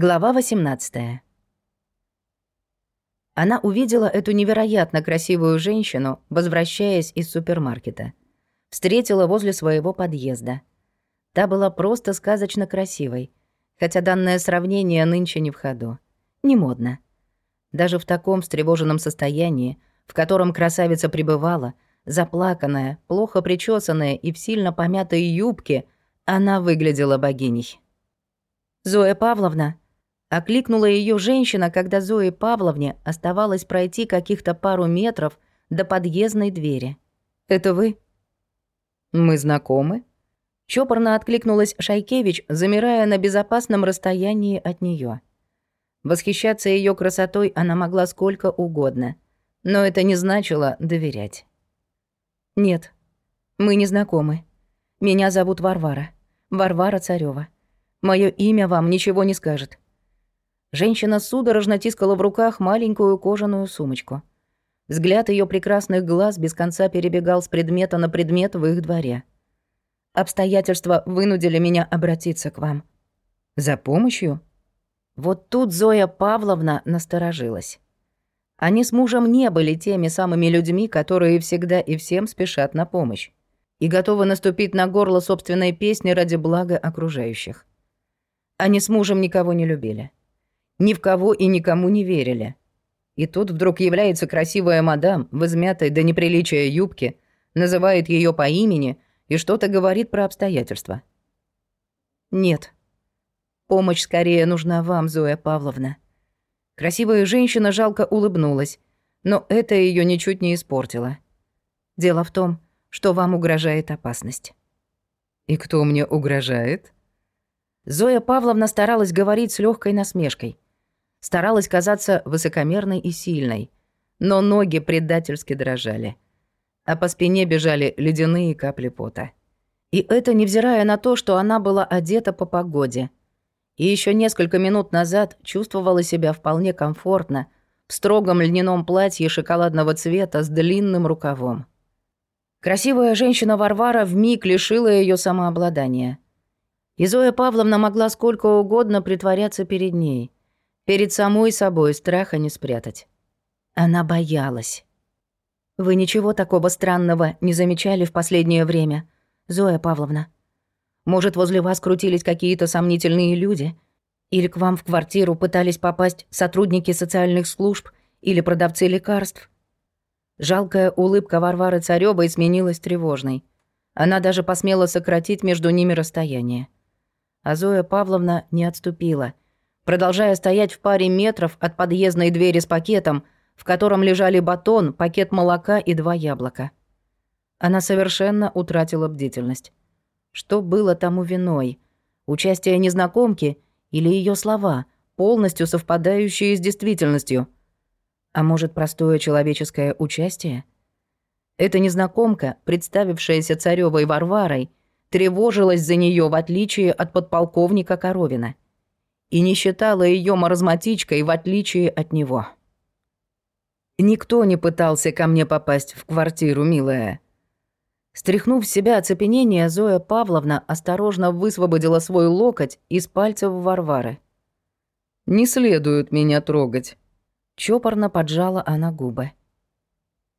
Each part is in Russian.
Глава 18. Она увидела эту невероятно красивую женщину, возвращаясь из супермаркета. Встретила возле своего подъезда. Та была просто сказочно красивой, хотя данное сравнение нынче не в ходу. Не модно. Даже в таком встревоженном состоянии, в котором красавица пребывала, заплаканная, плохо причесанная и в сильно помятой юбке, она выглядела богиней. «Зоя Павловна», Окликнула ее женщина, когда Зое Павловне оставалось пройти каких-то пару метров до подъездной двери. «Это вы?» «Мы знакомы?» Чопорно откликнулась Шайкевич, замирая на безопасном расстоянии от нее. Восхищаться ее красотой она могла сколько угодно, но это не значило доверять. «Нет, мы не знакомы. Меня зовут Варвара. Варвара Царева. Мое имя вам ничего не скажет. Женщина судорожно тискала в руках маленькую кожаную сумочку. Взгляд ее прекрасных глаз без конца перебегал с предмета на предмет в их дворе. Обстоятельства вынудили меня обратиться к вам. За помощью? Вот тут Зоя Павловна насторожилась. Они с мужем не были теми самыми людьми, которые всегда и всем спешат на помощь и готовы наступить на горло собственной песни ради блага окружающих. Они с мужем никого не любили ни в кого и никому не верили. И тут вдруг является красивая мадам в измятой до неприличия юбке, называет ее по имени и что-то говорит про обстоятельства. «Нет. Помощь скорее нужна вам, Зоя Павловна». Красивая женщина жалко улыбнулась, но это ее ничуть не испортило. Дело в том, что вам угрожает опасность. «И кто мне угрожает?» Зоя Павловна старалась говорить с легкой насмешкой – Старалась казаться высокомерной и сильной, но ноги предательски дрожали, а по спине бежали ледяные капли пота. И это невзирая на то, что она была одета по погоде. И еще несколько минут назад чувствовала себя вполне комфортно в строгом льняном платье шоколадного цвета с длинным рукавом. Красивая женщина Варвара вмиг лишила ее самообладания. И Зоя Павловна могла сколько угодно притворяться перед ней – Перед самой собой страха не спрятать. Она боялась. «Вы ничего такого странного не замечали в последнее время, Зоя Павловна? Может, возле вас крутились какие-то сомнительные люди? Или к вам в квартиру пытались попасть сотрудники социальных служб или продавцы лекарств?» Жалкая улыбка Варвары Царёвой сменилась тревожной. Она даже посмела сократить между ними расстояние. А Зоя Павловна не отступила — продолжая стоять в паре метров от подъездной двери с пакетом, в котором лежали батон, пакет молока и два яблока. Она совершенно утратила бдительность. Что было тому виной? Участие незнакомки или ее слова, полностью совпадающие с действительностью? А может, простое человеческое участие? Эта незнакомка, представившаяся царевой Варварой, тревожилась за нее в отличие от подполковника Коровина — и не считала ее маразматичкой, в отличие от него. Никто не пытался ко мне попасть в квартиру, милая. Стряхнув с себя оцепенение, Зоя Павловна осторожно высвободила свой локоть из пальцев Варвары. «Не следует меня трогать», — чопорно поджала она губы.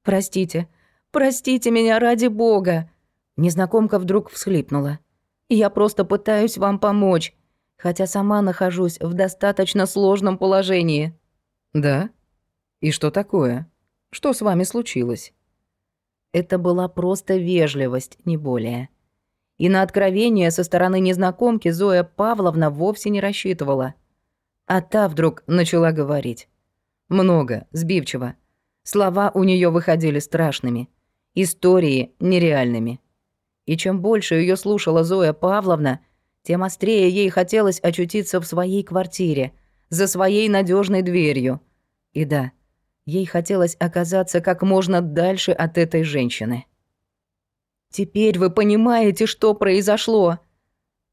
«Простите, простите меня ради бога!» Незнакомка вдруг всхлипнула. «Я просто пытаюсь вам помочь хотя сама нахожусь в достаточно сложном положении». «Да? И что такое? Что с вами случилось?» Это была просто вежливость, не более. И на откровение со стороны незнакомки Зоя Павловна вовсе не рассчитывала. А та вдруг начала говорить. Много, сбивчиво. Слова у нее выходили страшными. Истории нереальными. И чем больше ее слушала Зоя Павловна, тем острее ей хотелось очутиться в своей квартире, за своей надежной дверью. И да, ей хотелось оказаться как можно дальше от этой женщины. «Теперь вы понимаете, что произошло!»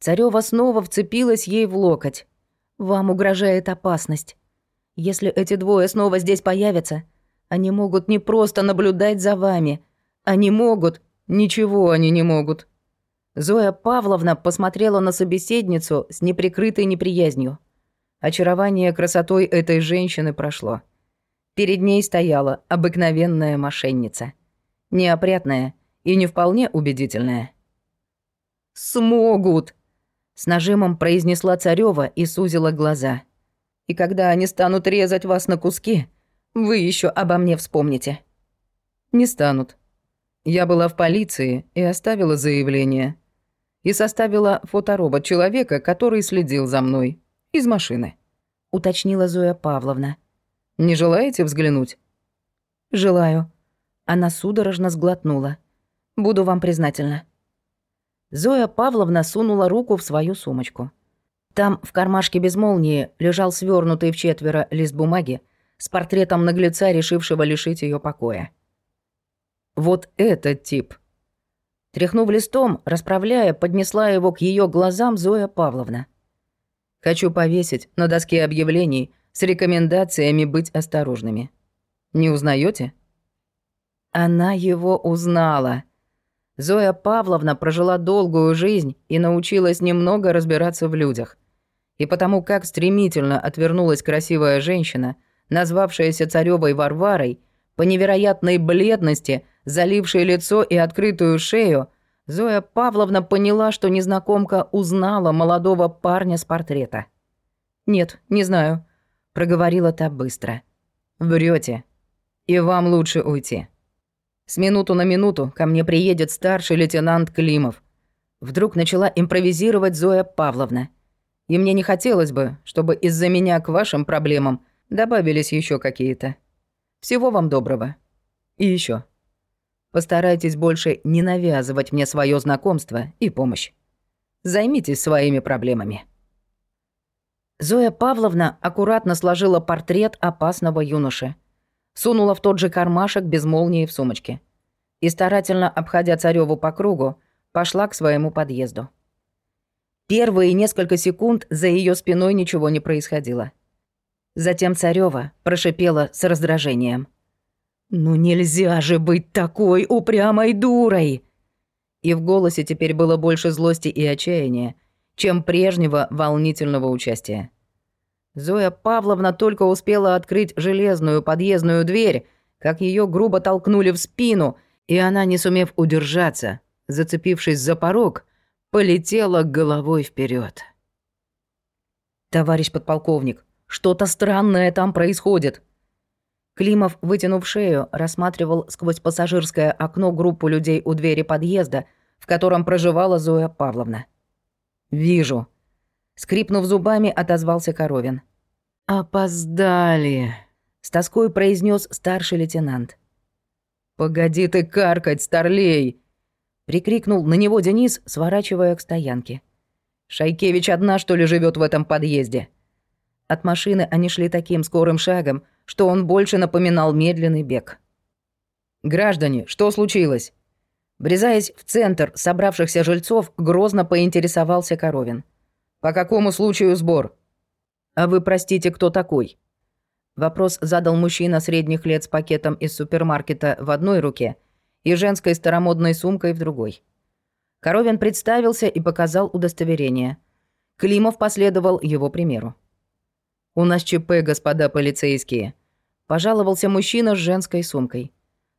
Царёва снова вцепилась ей в локоть. «Вам угрожает опасность. Если эти двое снова здесь появятся, они могут не просто наблюдать за вами. Они могут... Ничего они не могут. Зоя Павловна посмотрела на собеседницу с неприкрытой неприязнью. Очарование красотой этой женщины прошло. Перед ней стояла обыкновенная мошенница. Неопрятная и не вполне убедительная. «Смогут!» — с нажимом произнесла Царева и сузила глаза. «И когда они станут резать вас на куски, вы еще обо мне вспомните». «Не станут. Я была в полиции и оставила заявление. И составила фоторобот человека, который следил за мной. Из машины», — уточнила Зоя Павловна. «Не желаете взглянуть?» «Желаю». Она судорожно сглотнула. «Буду вам признательна». Зоя Павловна сунула руку в свою сумочку. Там, в кармашке без молнии, лежал свернутый в четверо лист бумаги с портретом наглеца, решившего лишить ее покоя. Вот этот тип. Тряхнув листом, расправляя, поднесла его к ее глазам Зоя Павловна. Хочу повесить на доске объявлений с рекомендациями быть осторожными. Не узнаете? Она его узнала. Зоя Павловна прожила долгую жизнь и научилась немного разбираться в людях. И потому как стремительно отвернулась красивая женщина, назвавшаяся царевой Варварой, по невероятной бледности, залившей лицо и открытую шею, Зоя Павловна поняла, что незнакомка узнала молодого парня с портрета. «Нет, не знаю», — проговорила та быстро. Врете, И вам лучше уйти». С минуту на минуту ко мне приедет старший лейтенант Климов. Вдруг начала импровизировать Зоя Павловна. И мне не хотелось бы, чтобы из-за меня к вашим проблемам добавились еще какие-то. Всего вам доброго. И еще. Постарайтесь больше не навязывать мне свое знакомство и помощь. Займитесь своими проблемами. Зоя Павловна аккуратно сложила портрет опасного юноши сунула в тот же кармашек без молнии в сумочке. И старательно обходя Царёву по кругу, пошла к своему подъезду. Первые несколько секунд за ее спиной ничего не происходило. Затем Царёва прошипела с раздражением. «Ну нельзя же быть такой упрямой дурой!» И в голосе теперь было больше злости и отчаяния, чем прежнего волнительного участия. Зоя Павловна только успела открыть железную подъездную дверь, как ее грубо толкнули в спину, и она, не сумев удержаться, зацепившись за порог, полетела головой вперед. «Товарищ подполковник, что-то странное там происходит!» Климов, вытянув шею, рассматривал сквозь пассажирское окно группу людей у двери подъезда, в котором проживала Зоя Павловна. «Вижу», Скрипнув зубами, отозвался Коровин. «Опоздали», — с тоской произнес старший лейтенант. «Погоди ты каркать, старлей!» — прикрикнул на него Денис, сворачивая к стоянке. «Шайкевич одна, что ли, живет в этом подъезде?» От машины они шли таким скорым шагом, что он больше напоминал медленный бег. «Граждане, что случилось?» Брезаясь в центр собравшихся жильцов, грозно поинтересовался Коровин. «По какому случаю сбор?» «А вы, простите, кто такой?» Вопрос задал мужчина средних лет с пакетом из супермаркета в одной руке и женской старомодной сумкой в другой. Коровин представился и показал удостоверение. Климов последовал его примеру. «У нас ЧП, господа полицейские», – пожаловался мужчина с женской сумкой.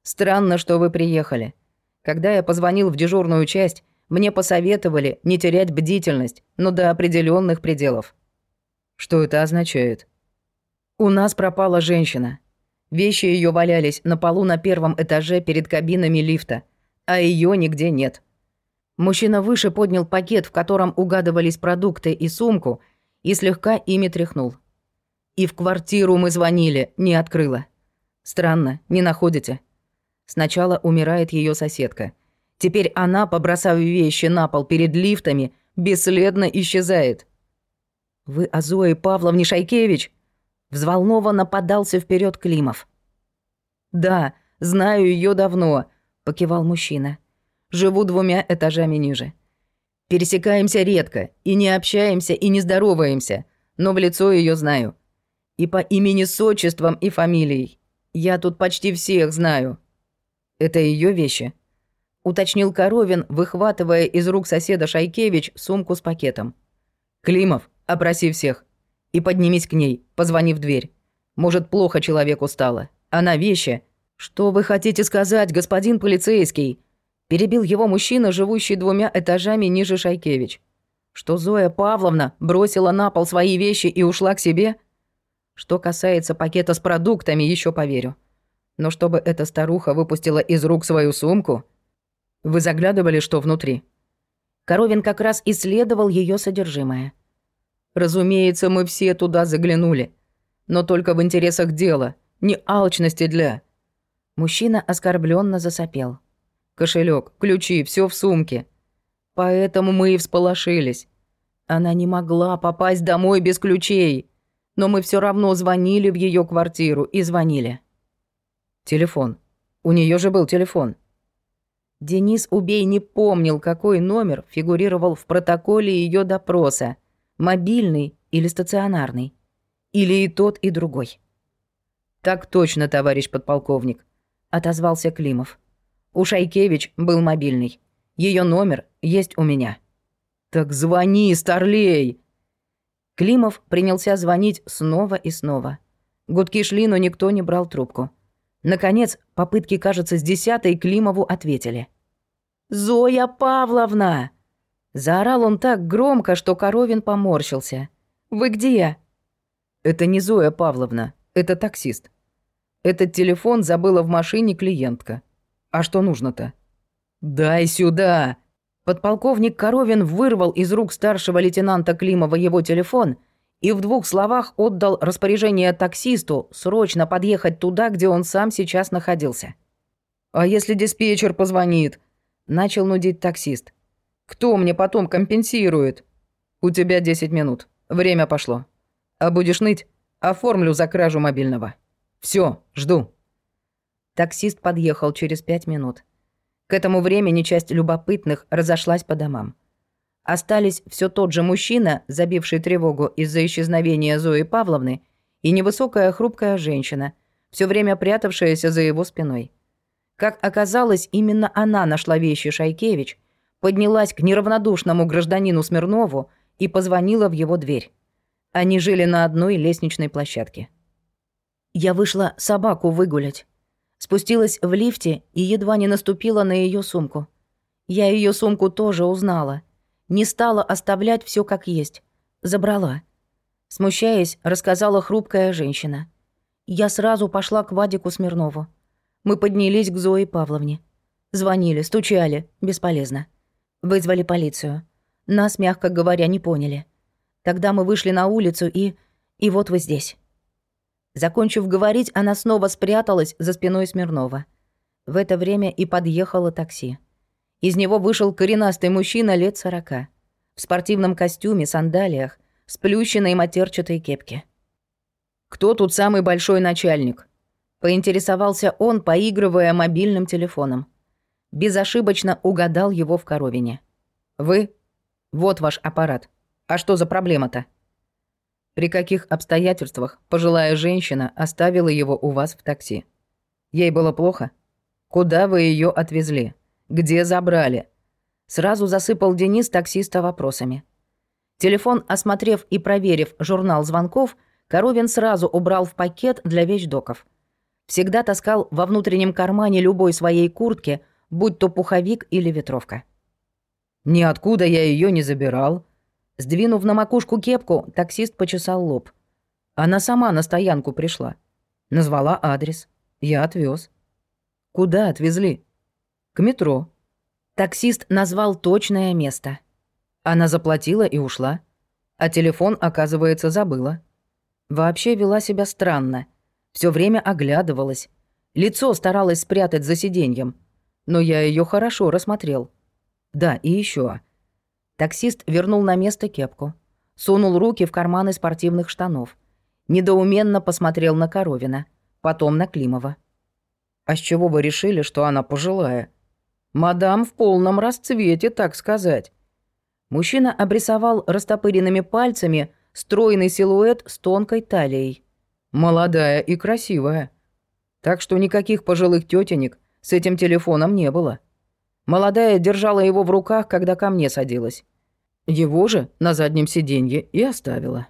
«Странно, что вы приехали. Когда я позвонил в дежурную часть, мне посоветовали не терять бдительность, но до определенных пределов. Что это означает? У нас пропала женщина. Вещи ее валялись на полу на первом этаже перед кабинами лифта, а ее нигде нет. Мужчина выше поднял пакет, в котором угадывались продукты и сумку, и слегка ими тряхнул. И в квартиру мы звонили, не открыла. Странно, не находите? Сначала умирает ее соседка – Теперь она, побросав вещи на пол перед лифтами, бесследно исчезает. «Вы о Зое Павловне Шайкевич?» Взволнованно подался вперед Климов. «Да, знаю ее давно», — покивал мужчина. «Живу двумя этажами ниже. Пересекаемся редко, и не общаемся, и не здороваемся, но в лицо ее знаю. И по имени с отчеством и фамилией. Я тут почти всех знаю. Это ее вещи?» уточнил Коровин, выхватывая из рук соседа Шайкевич сумку с пакетом. «Климов, опроси всех. И поднимись к ней, позвони в дверь. Может, плохо человеку стало. Она вещи. Что вы хотите сказать, господин полицейский? Перебил его мужчина, живущий двумя этажами ниже Шайкевич. Что Зоя Павловна бросила на пол свои вещи и ушла к себе? Что касается пакета с продуктами, еще поверю. Но чтобы эта старуха выпустила из рук свою сумку... Вы заглядывали, что внутри? Коровин как раз исследовал ее содержимое. Разумеется, мы все туда заглянули. Но только в интересах дела, не алчности для... Мужчина оскорбленно засопел. Кошелек, ключи, все в сумке. Поэтому мы и всполошились. Она не могла попасть домой без ключей. Но мы все равно звонили в ее квартиру и звонили. Телефон. У нее же был телефон. Денис Убей не помнил, какой номер фигурировал в протоколе ее допроса. Мобильный или стационарный. Или и тот, и другой. «Так точно, товарищ подполковник», — отозвался Климов. «У Шайкевич был мобильный. Ее номер есть у меня». «Так звони, старлей!» Климов принялся звонить снова и снова. Гудки шли, но никто не брал трубку. Наконец, попытки, кажется, с десятой Климову ответили. «Зоя Павловна!» Заорал он так громко, что Коровин поморщился. «Вы где?» «Это не Зоя Павловна, это таксист. Этот телефон забыла в машине клиентка. А что нужно-то?» «Дай сюда!» Подполковник Коровин вырвал из рук старшего лейтенанта Климова его телефон и в двух словах отдал распоряжение таксисту срочно подъехать туда, где он сам сейчас находился. «А если диспетчер позвонит?» – начал нудить таксист. «Кто мне потом компенсирует?» «У тебя 10 минут. Время пошло. А будешь ныть? Оформлю за кражу мобильного. Все, жду». Таксист подъехал через пять минут. К этому времени часть любопытных разошлась по домам. Остались все тот же мужчина, забивший тревогу из-за исчезновения Зои Павловны, и невысокая хрупкая женщина, все время прятавшаяся за его спиной. Как оказалось, именно она нашла вещи Шайкевич, поднялась к неравнодушному гражданину Смирнову и позвонила в его дверь. Они жили на одной лестничной площадке. Я вышла собаку выгулять. Спустилась в лифте и едва не наступила на ее сумку. Я ее сумку тоже узнала. Не стала оставлять все как есть. Забрала. Смущаясь, рассказала хрупкая женщина. Я сразу пошла к Вадику Смирнову. Мы поднялись к Зое Павловне. Звонили, стучали, бесполезно. Вызвали полицию. Нас, мягко говоря, не поняли. Тогда мы вышли на улицу и... И вот вы здесь. Закончив говорить, она снова спряталась за спиной Смирнова. В это время и подъехало такси. Из него вышел коренастый мужчина лет сорока. В спортивном костюме, сандалиях, с плющенной матерчатой кепке. «Кто тут самый большой начальник?» Поинтересовался он, поигрывая мобильным телефоном. Безошибочно угадал его в коровине. «Вы? Вот ваш аппарат. А что за проблема-то?» «При каких обстоятельствах пожилая женщина оставила его у вас в такси? Ей было плохо? Куда вы ее отвезли?» Где забрали?» Сразу засыпал Денис таксиста вопросами. Телефон, осмотрев и проверив журнал звонков, Коровин сразу убрал в пакет для вещдоков. Всегда таскал во внутреннем кармане любой своей куртки, будь то пуховик или ветровка. «Ниоткуда я ее не забирал». Сдвинув на макушку кепку, таксист почесал лоб. Она сама на стоянку пришла. Назвала адрес. Я отвез. «Куда отвезли?» К метро. Таксист назвал точное место. Она заплатила и ушла. А телефон, оказывается, забыла. Вообще вела себя странно. Все время оглядывалась. Лицо старалась спрятать за сиденьем. Но я ее хорошо рассмотрел. Да, и еще. Таксист вернул на место кепку. Сунул руки в карманы спортивных штанов. Недоуменно посмотрел на Коровина. Потом на Климова. «А с чего вы решили, что она пожилая?» Мадам в полном расцвете, так сказать. Мужчина обрисовал растопыренными пальцами стройный силуэт с тонкой талией. Молодая и красивая. Так что никаких пожилых тетенек с этим телефоном не было. Молодая держала его в руках, когда ко мне садилась. Его же на заднем сиденье и оставила.